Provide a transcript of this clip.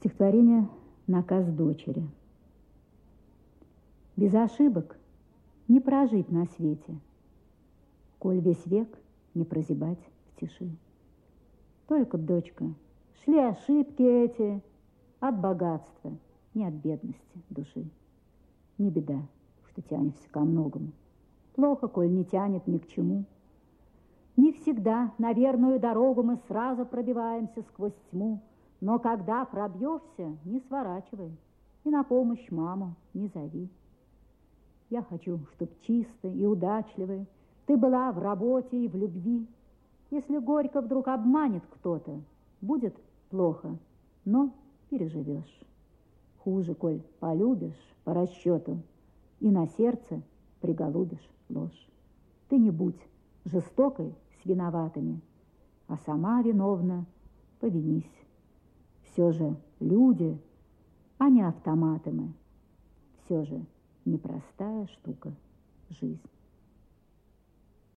Стихотворение «Наказ дочери». Без ошибок не прожить на свете, Коль весь век не прозябать в тиши. Только, дочка, шли ошибки эти От богатства, не от бедности души. Не беда, что тянешься ко многому. Плохо, коль не тянет ни к чему. Не всегда на верную дорогу мы сразу пробиваемся сквозь тьму, но когда пробьешься, не сворачивай и на помощь маму не зови. Я хочу, чтоб чистой и удачливой ты была в работе и в любви. Если горько вдруг обманет кто-то, будет плохо, но переживешь. Хуже, коль полюбишь по расчету и на сердце приголубишь ложь. Ты не будь жестокой с виноватыми, а сама виновна повинись. Все же люди, а не автоматы мы. Все же непростая штука жизнь.